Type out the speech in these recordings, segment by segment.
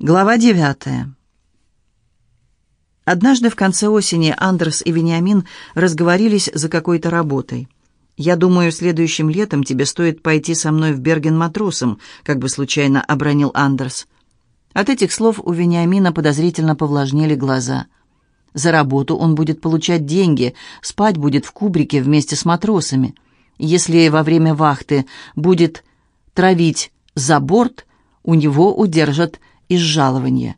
Глава девятая. Однажды в конце осени Андерс и Вениамин разговорились за какой-то работой. «Я думаю, следующим летом тебе стоит пойти со мной в Берген матросом», как бы случайно обронил Андерс. От этих слов у Вениамина подозрительно повлажнели глаза. За работу он будет получать деньги, спать будет в кубрике вместе с матросами. Если во время вахты будет травить за борт, у него удержат из жалования.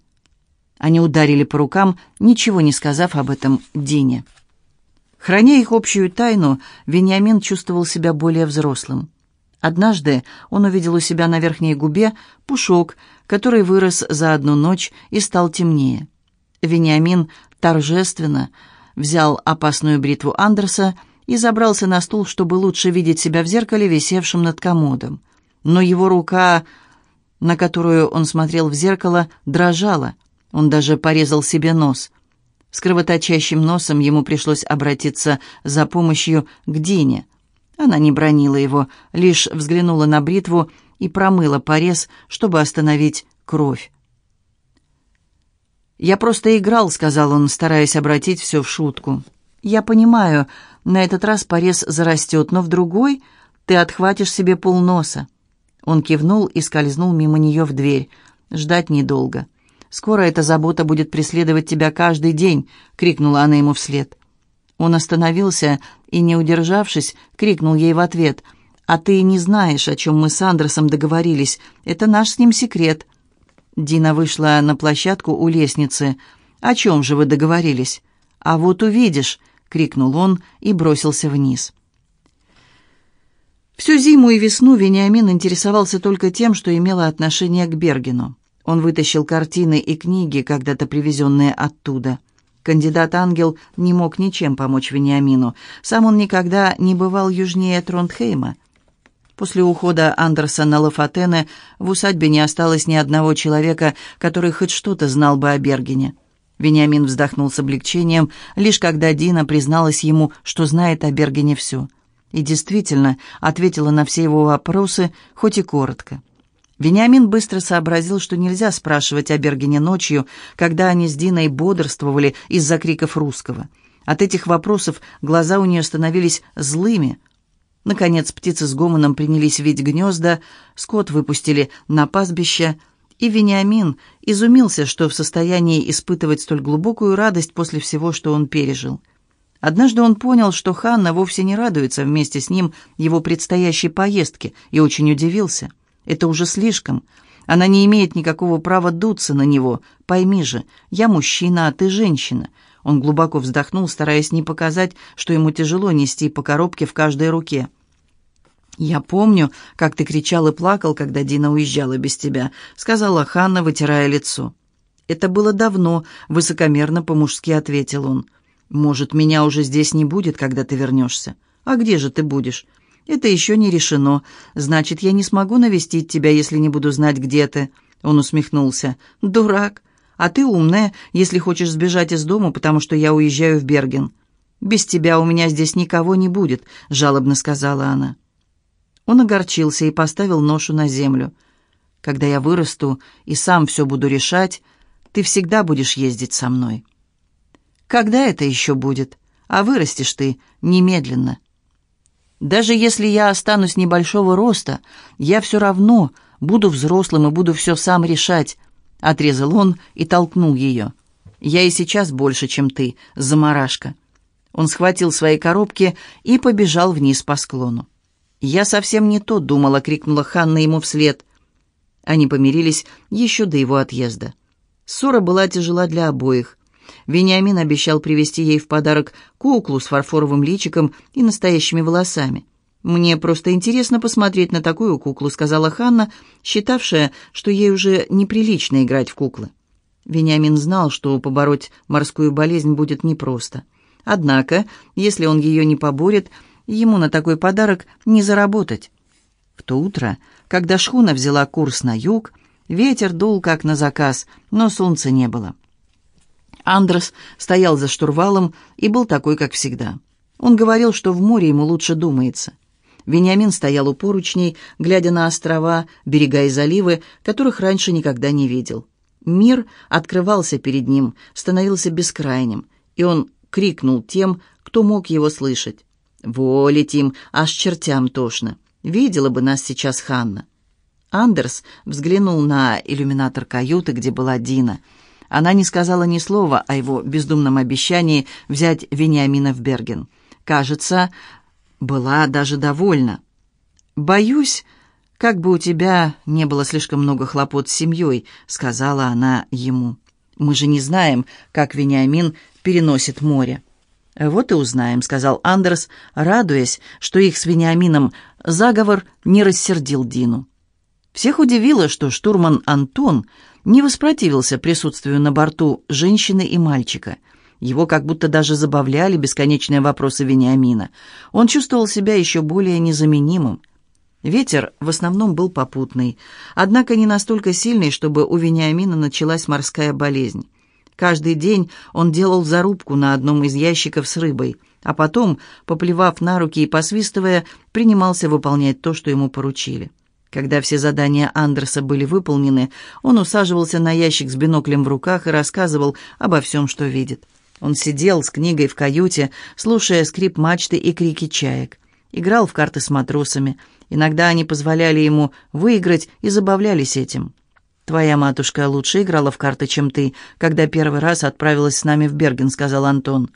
Они ударили по рукам, ничего не сказав об этом Дине. Храня их общую тайну, Вениамин чувствовал себя более взрослым. Однажды он увидел у себя на верхней губе пушок, который вырос за одну ночь и стал темнее. Вениамин торжественно взял опасную бритву Андерса и забрался на стул, чтобы лучше видеть себя в зеркале, висевшем над комодом. Но его рука на которую он смотрел в зеркало, дрожала. Он даже порезал себе нос. С кровоточащим носом ему пришлось обратиться за помощью к Дине. Она не бронила его, лишь взглянула на бритву и промыла порез, чтобы остановить кровь. «Я просто играл», — сказал он, стараясь обратить все в шутку. «Я понимаю, на этот раз порез зарастет, но в другой ты отхватишь себе полноса». Он кивнул и скользнул мимо нее в дверь. «Ждать недолго. Скоро эта забота будет преследовать тебя каждый день», — крикнула она ему вслед. Он остановился и, не удержавшись, крикнул ей в ответ. «А ты не знаешь, о чем мы с Андерсом договорились. Это наш с ним секрет». Дина вышла на площадку у лестницы. «О чем же вы договорились?» «А вот увидишь», — крикнул он и бросился вниз. Всю зиму и весну Вениамин интересовался только тем, что имело отношение к Бергену. Он вытащил картины и книги, когда-то привезенные оттуда. Кандидат-ангел не мог ничем помочь Вениамину. Сам он никогда не бывал южнее Тронтхейма. После ухода Андерсона Лафатене в усадьбе не осталось ни одного человека, который хоть что-то знал бы о Бергене. Вениамин вздохнул с облегчением, лишь когда Дина призналась ему, что знает о Бергене все – и действительно ответила на все его вопросы, хоть и коротко. Вениамин быстро сообразил, что нельзя спрашивать о Бергене ночью, когда они с Диной бодрствовали из-за криков русского. От этих вопросов глаза у нее становились злыми. Наконец птицы с гомоном принялись видеть гнезда, скот выпустили на пастбище, и Вениамин изумился, что в состоянии испытывать столь глубокую радость после всего, что он пережил. Однажды он понял, что Ханна вовсе не радуется вместе с ним его предстоящей поездке, и очень удивился. Это уже слишком. Она не имеет никакого права дуться на него. Пойми же, я мужчина, а ты женщина. Он глубоко вздохнул, стараясь не показать, что ему тяжело нести по коробке в каждой руке. «Я помню, как ты кричал и плакал, когда Дина уезжала без тебя», — сказала Ханна, вытирая лицо. «Это было давно», — высокомерно по-мужски ответил он. «Может, меня уже здесь не будет, когда ты вернешься? А где же ты будешь?» «Это еще не решено. Значит, я не смогу навестить тебя, если не буду знать, где ты». Он усмехнулся. «Дурак. А ты умная, если хочешь сбежать из дома, потому что я уезжаю в Берген». «Без тебя у меня здесь никого не будет», — жалобно сказала она. Он огорчился и поставил ношу на землю. «Когда я вырасту и сам все буду решать, ты всегда будешь ездить со мной». Когда это еще будет? А вырастешь ты немедленно. Даже если я останусь небольшого роста, я все равно буду взрослым и буду все сам решать», — отрезал он и толкнул ее. «Я и сейчас больше, чем ты, заморашка». Он схватил свои коробки и побежал вниз по склону. «Я совсем не то думала», — крикнула Ханна ему вслед. Они помирились еще до его отъезда. Ссора была тяжела для обоих. Вениамин обещал привезти ей в подарок куклу с фарфоровым личиком и настоящими волосами. «Мне просто интересно посмотреть на такую куклу», — сказала Ханна, считавшая, что ей уже неприлично играть в куклы. Вениамин знал, что побороть морскую болезнь будет непросто. Однако, если он ее не поборет, ему на такой подарок не заработать. В то утро, когда шхуна взяла курс на юг, ветер дул как на заказ, но солнца не было. Андрес стоял за штурвалом и был такой, как всегда. Он говорил, что в море ему лучше думается. Вениамин стоял у поручней, глядя на острова, берега и заливы, которых раньше никогда не видел. Мир открывался перед ним, становился бескрайним, и он крикнул тем, кто мог его слышать. «Во, летим, аж чертям тошно. Видела бы нас сейчас Ханна». Андерс взглянул на иллюминатор каюты, где была Дина. Она не сказала ни слова о его бездумном обещании взять Вениамина в Берген. Кажется, была даже довольна. «Боюсь, как бы у тебя не было слишком много хлопот с семьей», — сказала она ему. «Мы же не знаем, как Вениамин переносит море». «Вот и узнаем», — сказал Андерс, радуясь, что их с Вениамином заговор не рассердил Дину. Всех удивило, что штурман Антон не воспротивился присутствию на борту женщины и мальчика. Его как будто даже забавляли бесконечные вопросы Вениамина. Он чувствовал себя еще более незаменимым. Ветер в основном был попутный, однако не настолько сильный, чтобы у Вениамина началась морская болезнь. Каждый день он делал зарубку на одном из ящиков с рыбой, а потом, поплевав на руки и посвистывая, принимался выполнять то, что ему поручили. Когда все задания Андерса были выполнены, он усаживался на ящик с биноклем в руках и рассказывал обо всем, что видит. Он сидел с книгой в каюте, слушая скрип мачты и крики чаек. Играл в карты с матросами. Иногда они позволяли ему выиграть и забавлялись этим. «Твоя матушка лучше играла в карты, чем ты, когда первый раз отправилась с нами в Берген», — сказал Антон.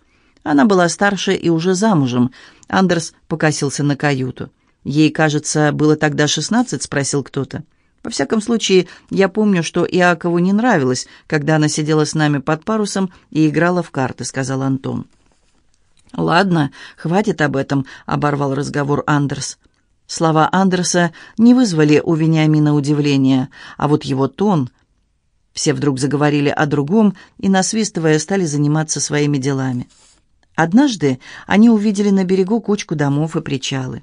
Она была старше и уже замужем. Андерс покосился на каюту. «Ей, кажется, было тогда шестнадцать?» — спросил кто-то. «Во всяком случае, я помню, что Иакову не нравилось, когда она сидела с нами под парусом и играла в карты», — сказал Антон. «Ладно, хватит об этом», — оборвал разговор Андерс. Слова Андерса не вызвали у Вениамина удивления, а вот его тон... Все вдруг заговорили о другом и, насвистывая, стали заниматься своими делами. Однажды они увидели на берегу кучку домов и причалы.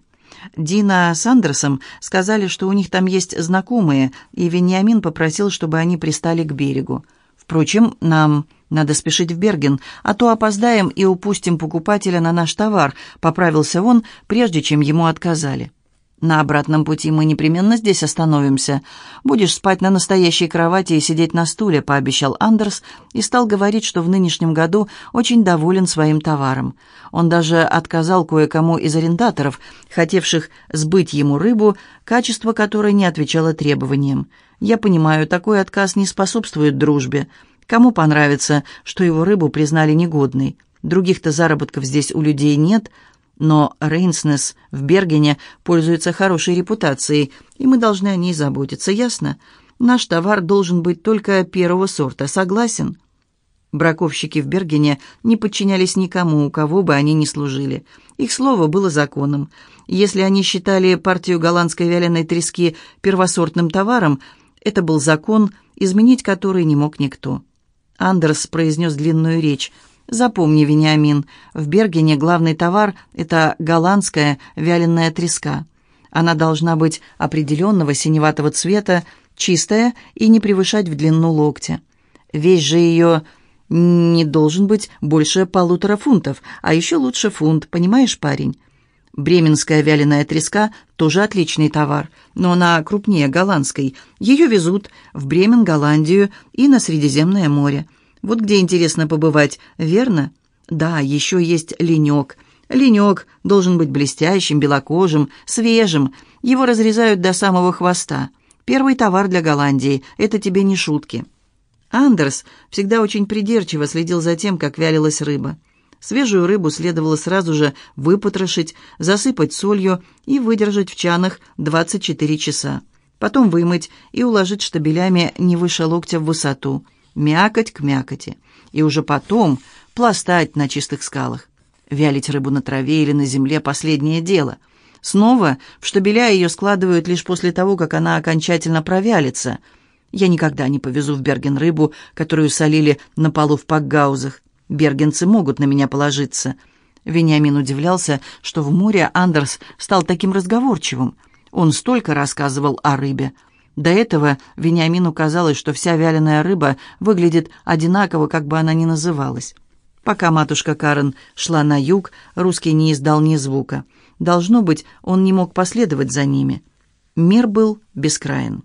Дина с Андерсом сказали, что у них там есть знакомые, и Вениамин попросил, чтобы они пристали к берегу. Впрочем, нам надо спешить в Берген, а то опоздаем и упустим покупателя на наш товар, поправился он, прежде чем ему отказали. На обратном пути мы непременно здесь остановимся. Будешь спать на настоящей кровати и сидеть на стуле», — пообещал Андерс и стал говорить, что в нынешнем году очень доволен своим товаром. Он даже отказал кое-кому из арендаторов, хотевших сбыть ему рыбу, качество которой не отвечало требованиям. «Я понимаю, такой отказ не способствует дружбе. Кому понравится, что его рыбу признали негодной? Других-то заработков здесь у людей нет», — но Рейнснес в Бергене пользуется хорошей репутацией, и мы должны о ней заботиться, ясно? Наш товар должен быть только первого сорта, согласен?» Браковщики в Бергене не подчинялись никому, у кого бы они ни служили. Их слово было законом. Если они считали партию голландской вяленой трески первосортным товаром, это был закон, изменить который не мог никто. Андерс произнес длинную речь – Запомни, Вениамин, в Бергене главный товар – это голландская вяленая треска. Она должна быть определенного синеватого цвета, чистая и не превышать в длину локтя. Весь же ее не должен быть больше полутора фунтов, а еще лучше фунт, понимаешь, парень? Бременская вяленая треска тоже отличный товар, но она крупнее голландской. Ее везут в Бремен, Голландию и на Средиземное море. Вот где интересно побывать, верно? Да, еще есть ленек. Ленек должен быть блестящим, белокожим, свежим. Его разрезают до самого хвоста. Первый товар для Голландии. Это тебе не шутки. Андерс всегда очень придирчиво следил за тем, как вялилась рыба. Свежую рыбу следовало сразу же выпотрошить, засыпать солью и выдержать в чанах 24 часа. Потом вымыть и уложить штабелями не выше локтя в высоту – мякоть к мякоти, и уже потом пластать на чистых скалах. Вялить рыбу на траве или на земле – последнее дело. Снова в штабеля ее складывают лишь после того, как она окончательно провялится. Я никогда не повезу в Берген рыбу, которую солили на полу в пакгаузах. Бергенцы могут на меня положиться. Вениамин удивлялся, что в море Андерс стал таким разговорчивым. Он столько рассказывал о рыбе – до этого Вениамину казалось, что вся вяленая рыба выглядит одинаково, как бы она ни называлась. Пока матушка Карен шла на юг, русский не издал ни звука. Должно быть, он не мог последовать за ними. Мир был бескраен.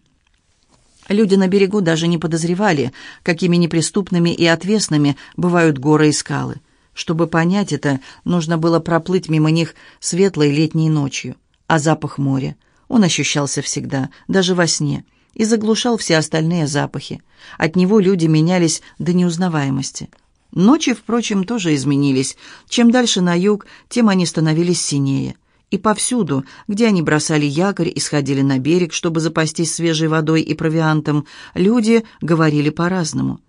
Люди на берегу даже не подозревали, какими неприступными и отвесными бывают горы и скалы. Чтобы понять это, нужно было проплыть мимо них светлой летней ночью. А запах моря, он ощущался всегда, даже во сне, и заглушал все остальные запахи. От него люди менялись до неузнаваемости. Ночи, впрочем, тоже изменились. Чем дальше на юг, тем они становились синее. И повсюду, где они бросали якорь и сходили на берег, чтобы запастись свежей водой и провиантом, люди говорили по-разному.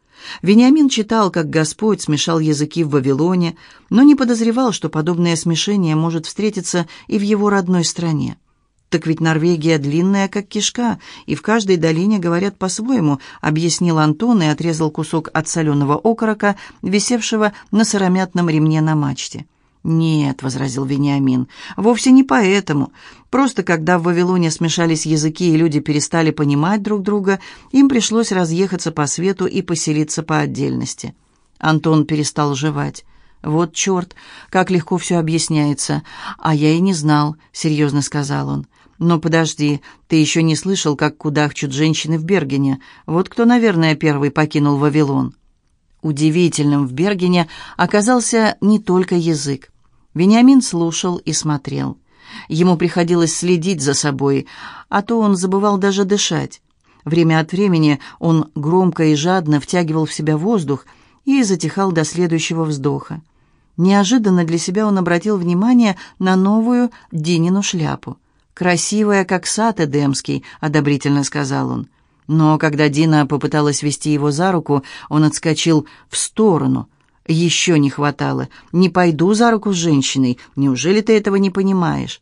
Вениамин читал, как Господь смешал языки в Вавилоне, но не подозревал, что подобное смешение может встретиться и в его родной стране. «Так ведь Норвегия длинная, как кишка, и в каждой долине говорят по-своему», объяснил Антон и отрезал кусок от соленого окорока, висевшего на сыромятном ремне на мачте. «Нет», — возразил Вениамин, — «вовсе не поэтому. Просто когда в Вавилоне смешались языки и люди перестали понимать друг друга, им пришлось разъехаться по свету и поселиться по отдельности». Антон перестал жевать. «Вот черт, как легко все объясняется. А я и не знал», — серьезно сказал он. «Но подожди, ты еще не слышал, как кудахчут женщины в Бергене. Вот кто, наверное, первый покинул Вавилон». Удивительным в Бергене оказался не только язык. Вениамин слушал и смотрел. Ему приходилось следить за собой, а то он забывал даже дышать. Время от времени он громко и жадно втягивал в себя воздух и затихал до следующего вздоха. Неожиданно для себя он обратил внимание на новую Динину шляпу. «Красивая, как сад Эдемский», — одобрительно сказал он. Но когда Дина попыталась вести его за руку, он отскочил в сторону. «Еще не хватало. Не пойду за руку с женщиной. Неужели ты этого не понимаешь?»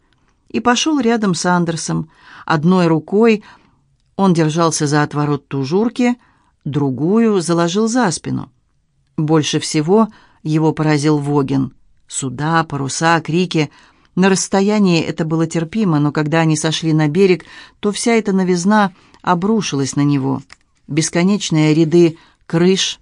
И пошел рядом с Андерсом. Одной рукой он держался за отворот тужурки, другую заложил за спину. Больше всего его поразил Вогин. Суда, паруса, крики — на расстоянии это было терпимо, но когда они сошли на берег, то вся эта новизна обрушилась на него. Бесконечные ряды крыш,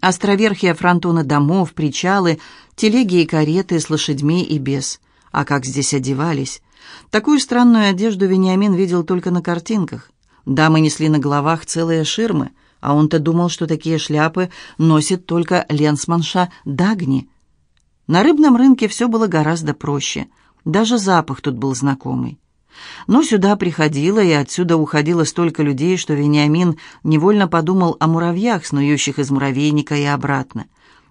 островерхие фронтоны домов, причалы, телеги и кареты с лошадьми и без. А как здесь одевались? Такую странную одежду Вениамин видел только на картинках. Дамы несли на головах целые ширмы, а он-то думал, что такие шляпы носит только ленсманша Дагни. На рыбном рынке все было гораздо проще — даже запах тут был знакомый. Но сюда приходило и отсюда уходило столько людей, что Вениамин невольно подумал о муравьях, снующих из муравейника и обратно.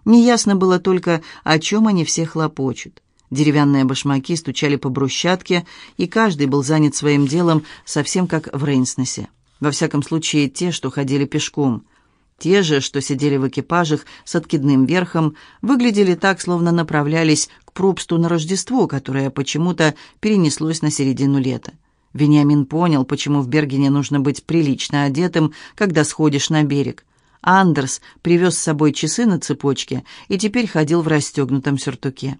Неясно было только, о чем они все хлопочут. Деревянные башмаки стучали по брусчатке, и каждый был занят своим делом, совсем как в Рейнснесе. Во всяком случае, те, что ходили пешком. Те же, что сидели в экипажах с откидным верхом, выглядели так, словно направлялись к Пробсту на Рождество, которое почему-то перенеслось на середину лета. Вениамин понял, почему в Бергене нужно быть прилично одетым, когда сходишь на берег. Андерс привез с собой часы на цепочке и теперь ходил в расстегнутом сюртуке.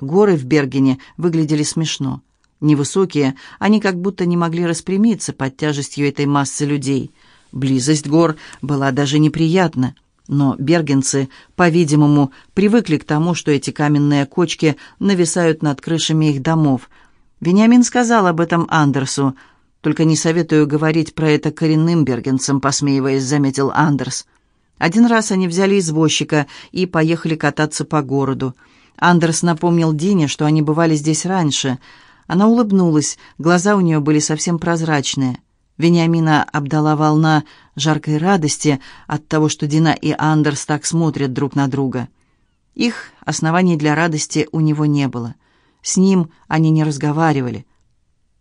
Горы в Бергене выглядели смешно. Невысокие, они как будто не могли распрямиться под тяжестью этой массы людей – Близость гор была даже неприятна, но бергенцы, по-видимому, привыкли к тому, что эти каменные кочки нависают над крышами их домов. Вениамин сказал об этом Андерсу. «Только не советую говорить про это коренным бергенцам», — посмеиваясь, заметил Андерс. Один раз они взяли извозчика и поехали кататься по городу. Андерс напомнил Дине, что они бывали здесь раньше. Она улыбнулась, глаза у нее были совсем прозрачные. Вениамина обдала волна жаркой радости от того, что Дина и Андерс так смотрят друг на друга. Их оснований для радости у него не было. С ним они не разговаривали.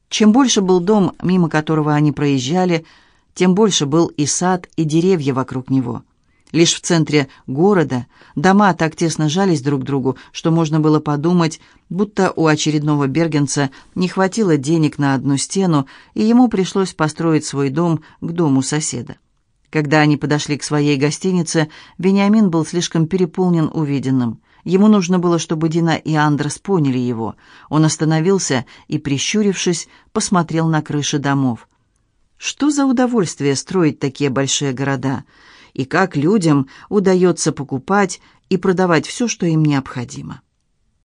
Чем больше был дом, мимо которого они проезжали, тем больше был и сад, и деревья вокруг него. Лишь в центре города дома так тесно жались друг к другу, что можно было подумать, будто у очередного бергенца не хватило денег на одну стену, и ему пришлось построить свой дом к дому соседа. Когда они подошли к своей гостинице, Вениамин был слишком переполнен увиденным. Ему нужно было, чтобы Дина и Андрес поняли его. Он остановился и, прищурившись, посмотрел на крыши домов. Что за удовольствие строить такие большие города? И как людям удается покупать и продавать все, что им необходимо.